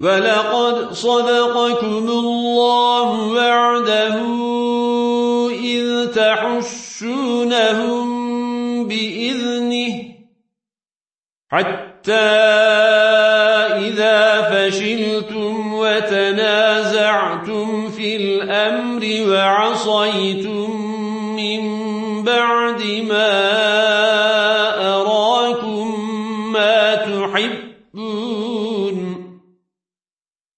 ولقد صدقكم الله وعده إذ تحشونهم بإذنه حتى إذا فشلتم وتنازعتم في الأمر وعصيتم من بعد ما أراكم ما تحبون